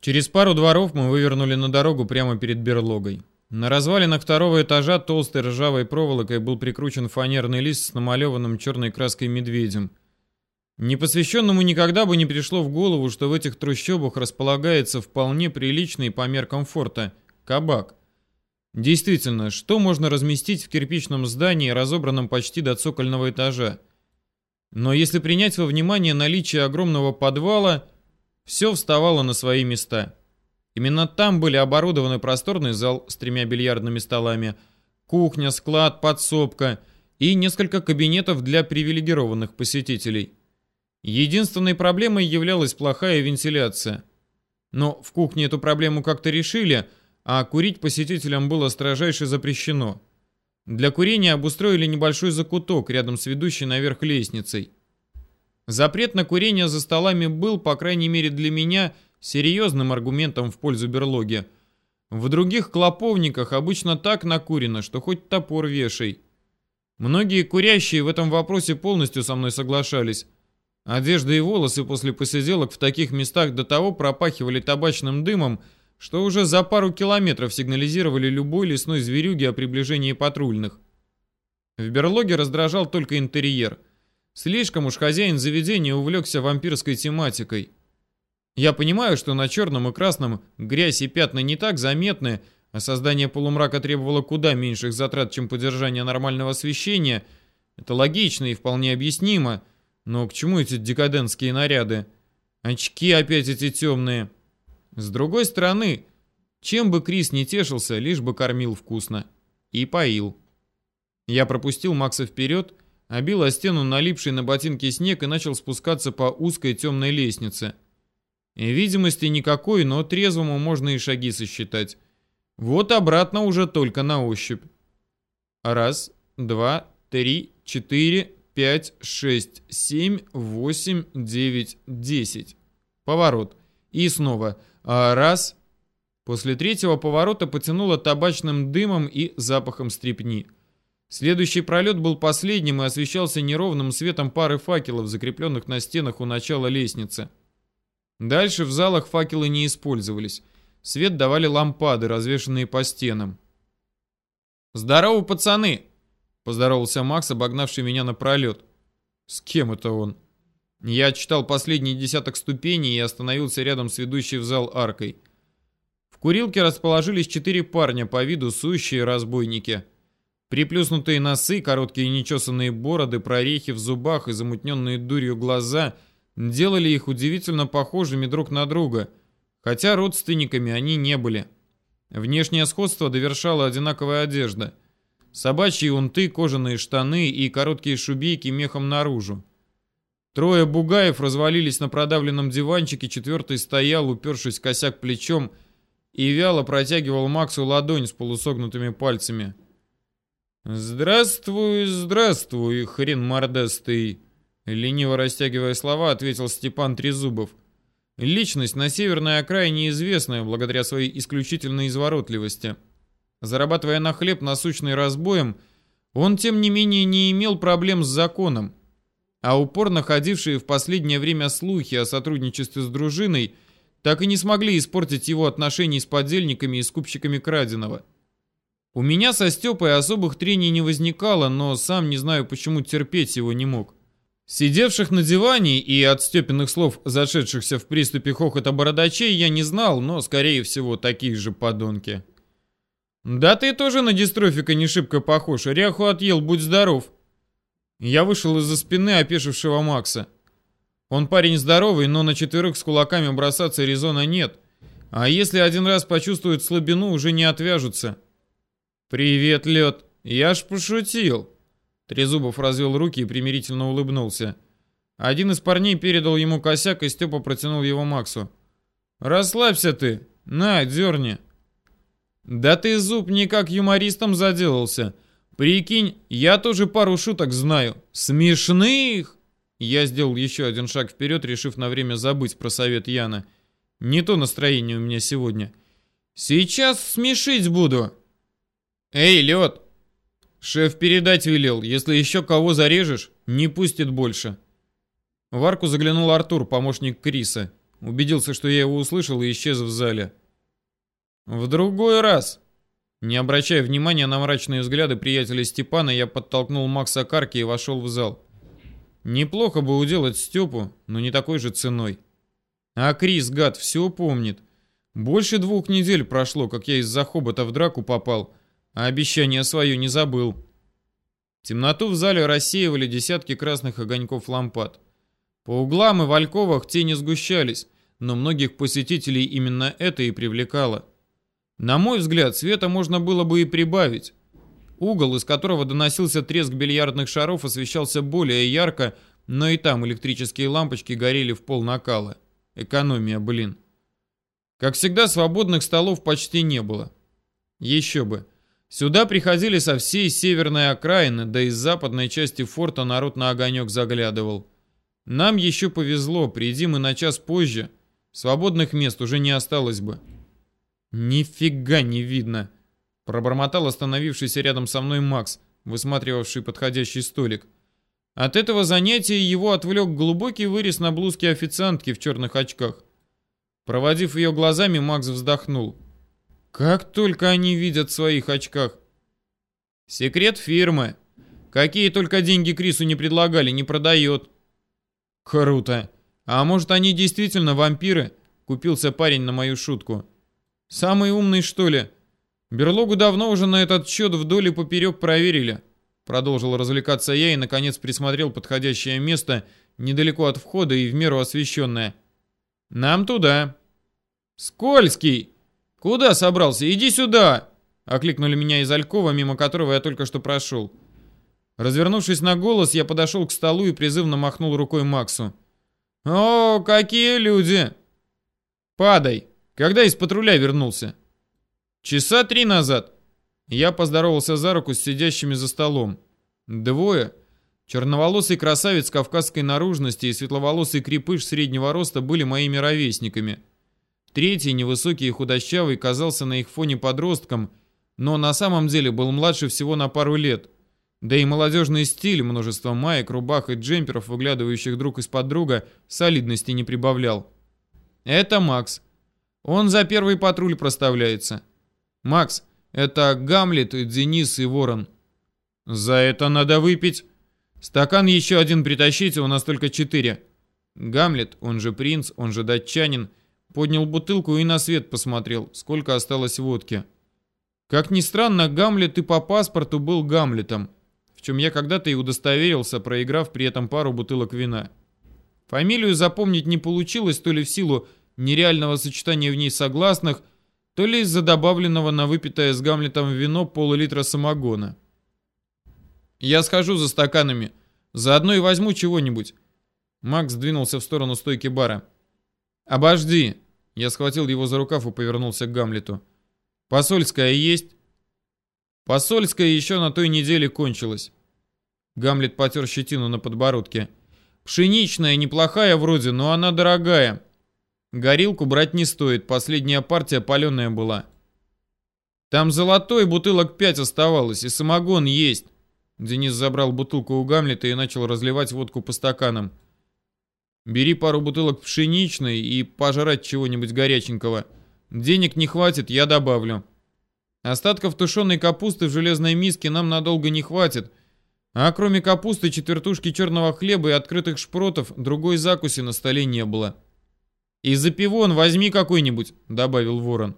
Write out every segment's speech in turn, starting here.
Через пару дворов мы вывернули на дорогу прямо перед берлогой. На развалинах второго этажа толстой ржавой проволокой был прикручен фанерный лист с намалеванным черной краской медведем. Непосвященному никогда бы не пришло в голову, что в этих трущобах располагается вполне приличный по меркам форта кабак. Действительно, что можно разместить в кирпичном здании, разобранном почти до цокольного этажа? Но если принять во внимание наличие огромного подвала, все вставало на свои места. Именно там были оборудованы просторный зал с тремя бильярдными столами, кухня, склад, подсобка и несколько кабинетов для привилегированных посетителей. Единственной проблемой являлась плохая вентиляция. Но в кухне эту проблему как-то решили, а курить посетителям было строжайше запрещено. Для курения обустроили небольшой закуток рядом с ведущей наверх лестницей. Запрет на курение за столами был, по крайней мере для меня, серьезным аргументом в пользу берлоги. В других клоповниках обычно так накурено, что хоть топор вешай. Многие курящие в этом вопросе полностью со мной соглашались. Одежда и волосы после посиделок в таких местах до того пропахивали табачным дымом, что уже за пару километров сигнализировали любой лесной зверюге о приближении патрульных. В берлоге раздражал только интерьер. Слишком уж хозяин заведения увлекся вампирской тематикой. Я понимаю, что на черном и красном грязь и пятна не так заметны, а создание полумрака требовало куда меньших затрат, чем поддержание нормального освещения. Это логично и вполне объяснимо, но к чему эти декадентские наряды? Очки опять эти темные. С другой стороны, чем бы Крис не тешился, лишь бы кормил вкусно. И поил. Я пропустил Макса вперед, обил о стену налипший на ботинки снег и начал спускаться по узкой темной лестнице. Видимости никакой, но трезвому можно и шаги сосчитать. Вот обратно уже только на ощупь. Раз, два, три, четыре, 5, 6, 7, 8, 9, 10. Поворот. И снова. А, раз. После третьего поворота потянуло табачным дымом и запахом стрепни. Следующий пролет был последним и освещался неровным светом пары факелов, закрепленных на стенах у начала лестницы. Дальше в залах факелы не использовались. Свет давали лампады, развешанные по стенам. «Здорово, пацаны!» Поздоровался Макс, обогнавший меня на пролет. С кем это он? Я читал последний десяток ступеней и остановился рядом с ведущей в зал аркой. В курилке расположились четыре парня, по виду сущие разбойники. Приплюснутые носы, короткие нечесанные бороды, прорехи в зубах и замутненные дурью глаза делали их удивительно похожими друг на друга, хотя родственниками они не были. Внешнее сходство довершала одинаковая одежда – Собачьи унты, кожаные штаны и короткие шубейки мехом наружу. Трое бугаев развалились на продавленном диванчике, четвертый стоял, упершись косяк плечом, и вяло протягивал Максу ладонь с полусогнутыми пальцами. «Здравствуй, здравствуй, хрен мордастый!» Лениво растягивая слова, ответил Степан Трезубов. Личность на северной окраине известная благодаря своей исключительной изворотливости. Зарабатывая на хлеб насущный разбоем, он, тем не менее, не имел проблем с законом. А упорно ходившие в последнее время слухи о сотрудничестве с дружиной так и не смогли испортить его отношения с подельниками и скупщиками краденого. У меня со Степой особых трений не возникало, но сам не знаю, почему терпеть его не мог. Сидевших на диване и от Степиных слов, зашедшихся в приступе хохота бородачей, я не знал, но, скорее всего, такие же подонки. «Да ты тоже на дистрофика не шибко похож. Ряху отъел, будь здоров». Я вышел из-за спины опешившего Макса. Он парень здоровый, но на четверых с кулаками бросаться резона нет. А если один раз почувствуют слабину, уже не отвяжутся. «Привет, лед. Я ж пошутил». Трезубов развел руки и примирительно улыбнулся. Один из парней передал ему косяк, и Степа протянул его Максу. «Расслабься ты. На, дерни». Да ты, Зуб, никак юмористом заделался. Прикинь, я тоже пару шуток знаю. Смешных! Я сделал еще один шаг вперед, решив на время забыть про совет Яна. Не то настроение у меня сегодня. Сейчас смешить буду. Эй, лед! Шеф передать велел, если еще кого зарежешь, не пустит больше. В арку заглянул Артур, помощник Криса. Убедился, что я его услышал и исчез в зале. В другой раз. Не обращая внимания на мрачные взгляды приятеля Степана, я подтолкнул Макса к арке и вошел в зал. Неплохо бы уделать Степу, но не такой же ценой. А Крис, гад, все помнит. Больше двух недель прошло, как я из-за хобота в драку попал, а обещание свое не забыл. Темноту в зале рассеивали десятки красных огоньков лампад. По углам и в альковах тени сгущались, но многих посетителей именно это и привлекало. На мой взгляд, света можно было бы и прибавить. Угол, из которого доносился треск бильярдных шаров, освещался более ярко, но и там электрические лампочки горели в пол накала. Экономия, блин. Как всегда, свободных столов почти не было. Еще бы. Сюда приходили со всей северной окраины, да и с западной части форта народ на огонек заглядывал. Нам еще повезло, приди мы на час позже, свободных мест уже не осталось бы. «Нифига не видно!» Пробормотал остановившийся рядом со мной Макс, высматривавший подходящий столик. От этого занятия его отвлек глубокий вырез на блузке официантки в черных очках. Проводив ее глазами, Макс вздохнул. «Как только они видят в своих очках!» «Секрет фирмы. Какие только деньги Крису не предлагали, не продает». «Круто. А может, они действительно вампиры?» Купился парень на мою шутку. «Самый умный, что ли?» «Берлогу давно уже на этот счет вдоль и поперек проверили». Продолжил развлекаться я и, наконец, присмотрел подходящее место недалеко от входа и в меру освещенное. «Нам туда». «Скользкий! Куда собрался? Иди сюда!» Окликнули меня из Алькова, мимо которого я только что прошел. Развернувшись на голос, я подошел к столу и призывно махнул рукой Максу. «О, какие люди!» «Падай!» Когда из патруля вернулся? Часа три назад. Я поздоровался за руку с сидящими за столом. Двое. Черноволосый красавец кавказской наружности и светловолосый крепыш среднего роста были моими ровесниками. Третий, невысокий и худощавый, казался на их фоне подростком, но на самом деле был младше всего на пару лет. Да и молодежный стиль, множество маек, рубах и джемперов, выглядывающих друг из-под друга, солидности не прибавлял. Это Макс. Он за первый патруль проставляется. Макс, это Гамлет, Денис и Ворон. За это надо выпить. Стакан еще один притащите, у нас только четыре. Гамлет, он же принц, он же датчанин, поднял бутылку и на свет посмотрел, сколько осталось водки. Как ни странно, Гамлет и по паспорту был Гамлетом, в чем я когда-то и удостоверился, проиграв при этом пару бутылок вина. Фамилию запомнить не получилось, то ли в силу нереального сочетания в ней согласных, то ли из-за добавленного на выпитое с Гамлетом вино пол-литра самогона. «Я схожу за стаканами. Заодно и возьму чего-нибудь». Макс двинулся в сторону стойки бара. «Обожди!» Я схватил его за рукав и повернулся к Гамлету. «Посольская есть?» «Посольская еще на той неделе кончилась». Гамлет потер щетину на подбородке. «Пшеничная неплохая вроде, но она дорогая. Горилку брать не стоит, последняя партия паленая была. Там золотой бутылок пять оставалось, и самогон есть. Денис забрал бутылку у Гамлета и начал разливать водку по стаканам. Бери пару бутылок пшеничной и пожрать чего-нибудь горяченького. Денег не хватит, я добавлю. Остатков тушеной капусты в железной миске нам надолго не хватит. А кроме капусты, четвертушки черного хлеба и открытых шпротов, другой закуси на столе не было. «И за пивон возьми какой-нибудь», — добавил Ворон.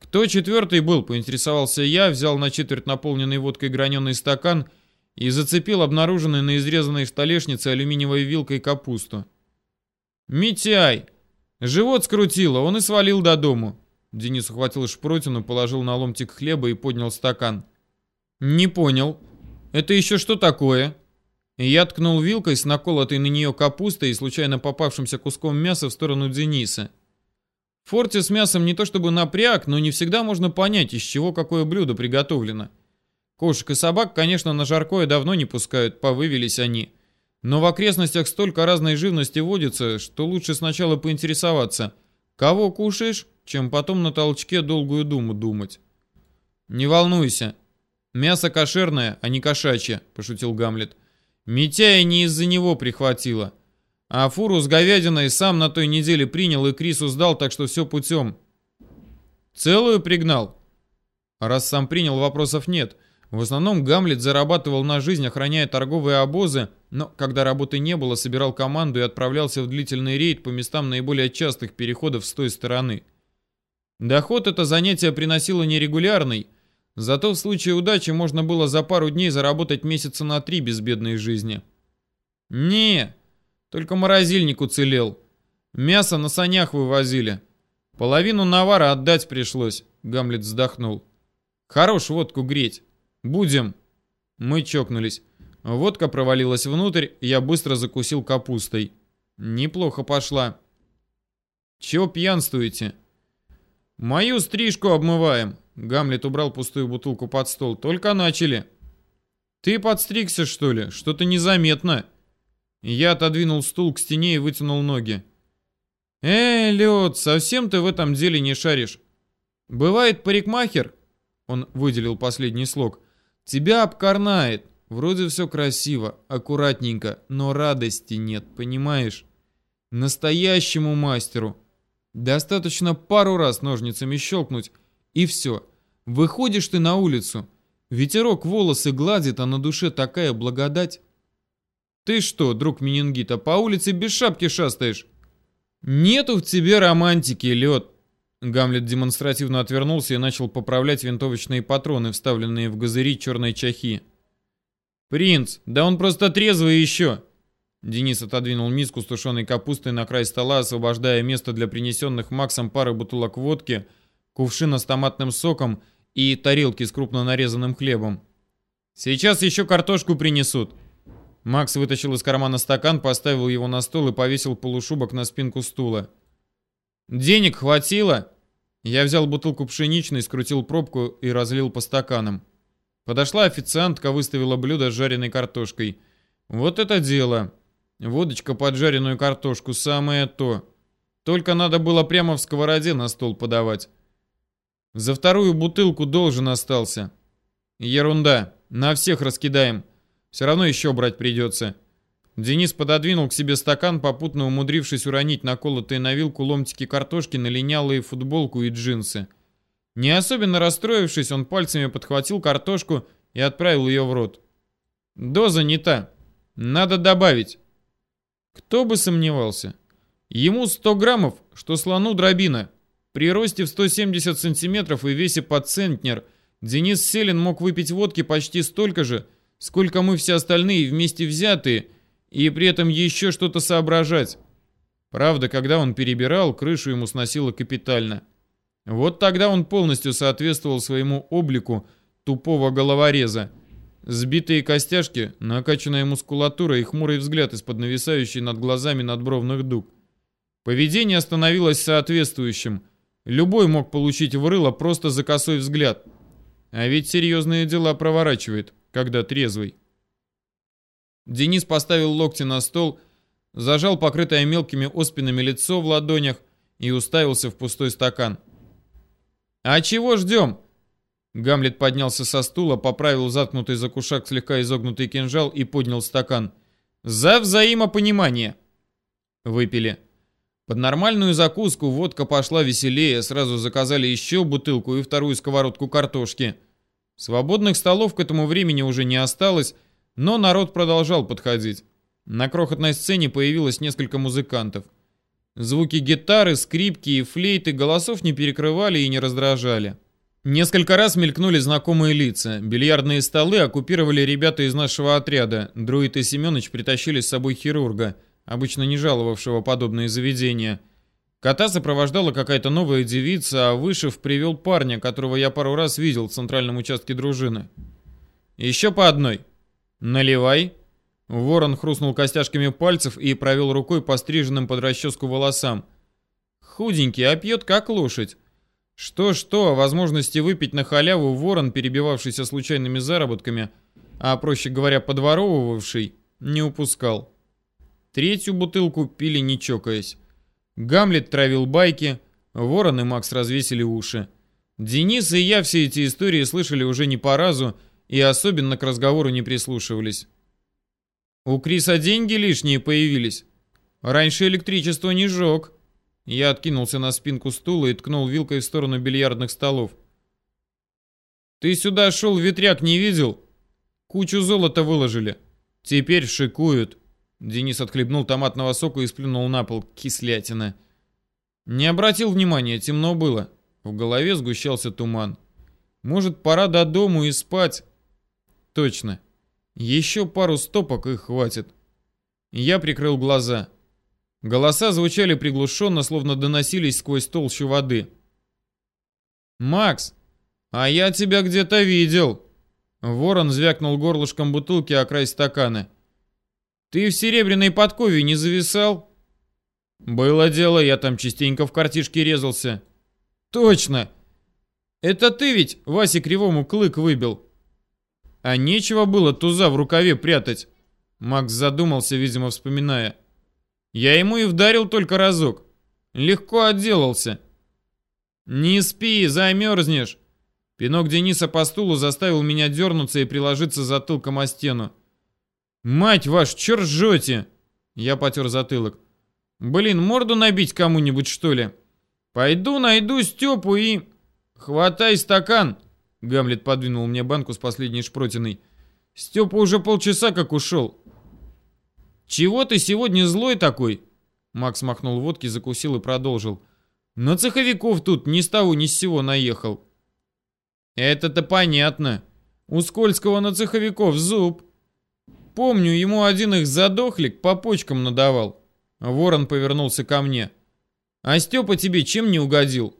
«Кто четвертый был?» — поинтересовался я, взял на четверть наполненный водкой граненый стакан и зацепил обнаруженный на изрезанной столешнице алюминиевой вилкой капусту. «Митяй! Живот скрутило, он и свалил до дому». Денис ухватил шпротину, положил на ломтик хлеба и поднял стакан. «Не понял. Это еще что такое?» я ткнул вилкой с наколотой на нее капустой и случайно попавшимся куском мяса в сторону Дениса. В форте с мясом не то чтобы напряг, но не всегда можно понять, из чего какое блюдо приготовлено. Кошек и собак, конечно, на жаркое давно не пускают, повывелись они. Но в окрестностях столько разной живности водится, что лучше сначала поинтересоваться, кого кушаешь, чем потом на толчке долгую думу думать. «Не волнуйся. Мясо кошерное, а не кошачье», — пошутил Гамлет. Митяя не из-за него прихватило. А фуру с говядиной сам на той неделе принял и Крису сдал, так что все путем. Целую пригнал? А раз сам принял, вопросов нет. В основном Гамлет зарабатывал на жизнь, охраняя торговые обозы, но когда работы не было, собирал команду и отправлялся в длительный рейд по местам наиболее частых переходов с той стороны. Доход это занятие приносило нерегулярный, зато в случае удачи можно было за пару дней заработать месяца на три без бедной жизни. Не, только морозильник уцелел. Мясо на санях вывозили. Половину навара отдать пришлось, Гамлет вздохнул. Хорош водку греть. «Будем». Мы чокнулись. Водка провалилась внутрь, я быстро закусил капустой. Неплохо пошла. Чего пьянствуете? Мою стрижку обмываем. Гамлет убрал пустую бутылку под стол. Только начали. Ты подстригся, что ли? Что-то незаметно. Я отодвинул стул к стене и вытянул ноги. Эй, Лед, совсем ты в этом деле не шаришь. Бывает парикмахер? Он выделил последний слог. Тебя обкорнает. Вроде все красиво, аккуратненько, но радости нет, понимаешь? Настоящему мастеру. Достаточно пару раз ножницами щелкнуть, и все. Выходишь ты на улицу. Ветерок волосы гладит, а на душе такая благодать. Ты что, друг Менингита, по улице без шапки шастаешь? Нету в тебе романтики, лед. Гамлет демонстративно отвернулся и начал поправлять винтовочные патроны, вставленные в газыри черной чахи. «Принц, да он просто трезвый еще!» Денис отодвинул миску с тушеной капустой на край стола, освобождая место для принесенных Максом пары бутылок водки, кувшина с томатным соком и тарелки с крупно нарезанным хлебом. «Сейчас еще картошку принесут!» Макс вытащил из кармана стакан, поставил его на стол и повесил полушубок на спинку стула. «Денег хватило?» Я взял бутылку пшеничной, скрутил пробку и разлил по стаканам. Подошла официантка, выставила блюдо с жареной картошкой. Вот это дело. Водочка под жареную картошку, самое то. Только надо было прямо в сковороде на стол подавать. За вторую бутылку должен остался. Ерунда. На всех раскидаем. Все равно еще брать придется. Денис пододвинул к себе стакан, попутно умудрившись уронить наколотые на вилку ломтики картошки на линялые футболку и джинсы. Не особенно расстроившись, он пальцами подхватил картошку и отправил ее в рот. Доза не та. Надо добавить. Кто бы сомневался. Ему 100 граммов, что слону дробина. При росте в 170 сантиметров и весе под центнер Денис Селин мог выпить водки почти столько же, сколько мы все остальные вместе взятые – и при этом еще что-то соображать. Правда, когда он перебирал, крышу ему сносило капитально. Вот тогда он полностью соответствовал своему облику тупого головореза. Сбитые костяшки, накачанная мускулатура и хмурый взгляд из-под нависающей над глазами надбровных дуг. Поведение становилось соответствующим. Любой мог получить в рыло просто за косой взгляд. А ведь серьезные дела проворачивает, когда трезвый. Денис поставил локти на стол, зажал покрытое мелкими оспинами лицо в ладонях и уставился в пустой стакан. «А чего ждем?» Гамлет поднялся со стула, поправил заткнутый за кушак слегка изогнутый кинжал и поднял стакан. «За взаимопонимание!» Выпили. Под нормальную закуску водка пошла веселее, сразу заказали еще бутылку и вторую сковородку картошки. Свободных столов к этому времени уже не осталось, но народ продолжал подходить. На крохотной сцене появилось несколько музыкантов. Звуки гитары, скрипки и флейты голосов не перекрывали и не раздражали. Несколько раз мелькнули знакомые лица. Бильярдные столы оккупировали ребята из нашего отряда. Друид и Семенович притащили с собой хирурга, обычно не жаловавшего подобные заведения. Кота сопровождала какая-то новая девица, а Вышев привел парня, которого я пару раз видел в центральном участке дружины. «Еще по одной», «Наливай». Ворон хрустнул костяшками пальцев и провел рукой по стриженным под расческу волосам. Худенький, а пьет как лошадь. Что-что, возможности выпить на халяву ворон, перебивавшийся случайными заработками, а, проще говоря, подворовывавший, не упускал. Третью бутылку пили не чокаясь. Гамлет травил байки, Ворон и Макс развесили уши. Денис и я все эти истории слышали уже не по разу, и особенно к разговору не прислушивались. «У Криса деньги лишние появились?» Раньше электричество не жег. Я откинулся на спинку стула и ткнул вилкой в сторону бильярдных столов. Ты сюда шел, ветряк не видел? Кучу золота выложили. Теперь шикуют. Денис отхлебнул томатного сока и сплюнул на пол. Кислятина. Не обратил внимания, темно было. В голове сгущался туман. Может, пора до дому и спать? Точно. Еще пару стопок и хватит. Я прикрыл глаза. Голоса звучали приглушенно, словно доносились сквозь толщу воды. «Макс, а я тебя где-то видел!» Ворон звякнул горлышком бутылки о край стакана. «Ты в серебряной подкове не зависал?» «Было дело, я там частенько в картишке резался». «Точно! Это ты ведь Васе Кривому клык выбил?» «А нечего было туза в рукаве прятать». Макс задумался, видимо, вспоминая. «Я ему и вдарил только разок. Легко отделался». «Не спи, замерзнешь!» Пинок Дениса по стулу заставил меня дернуться и приложиться затылком о стену. «Мать ваш, чё ржете?» Я потер затылок. «Блин, морду набить кому-нибудь, что ли? Пойду найду Степу и...» «Хватай стакан!» Гамлет подвинул мне банку с последней шпротиной. «Степа уже полчаса как ушел». «Чего ты сегодня злой такой?» Макс махнул водки, закусил и продолжил. «На цеховиков тут ни с того ни с сего наехал». «Это-то понятно. У Скользкого на цеховиков зуб. Помню, ему один их задохлик по почкам надавал». Ворон повернулся ко мне. «А Степа тебе чем не угодил?»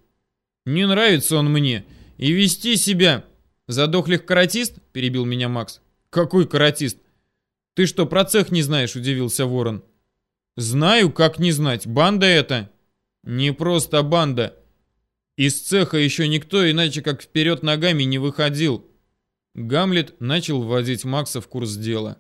«Не нравится он мне. И вести себя...» «Задохлик каратист?» — перебил меня Макс. «Какой каратист? Ты что, про цех не знаешь?» — удивился Ворон. «Знаю, как не знать. Банда это?» «Не просто банда. Из цеха еще никто иначе как вперед ногами не выходил». Гамлет начал вводить Макса в курс дела.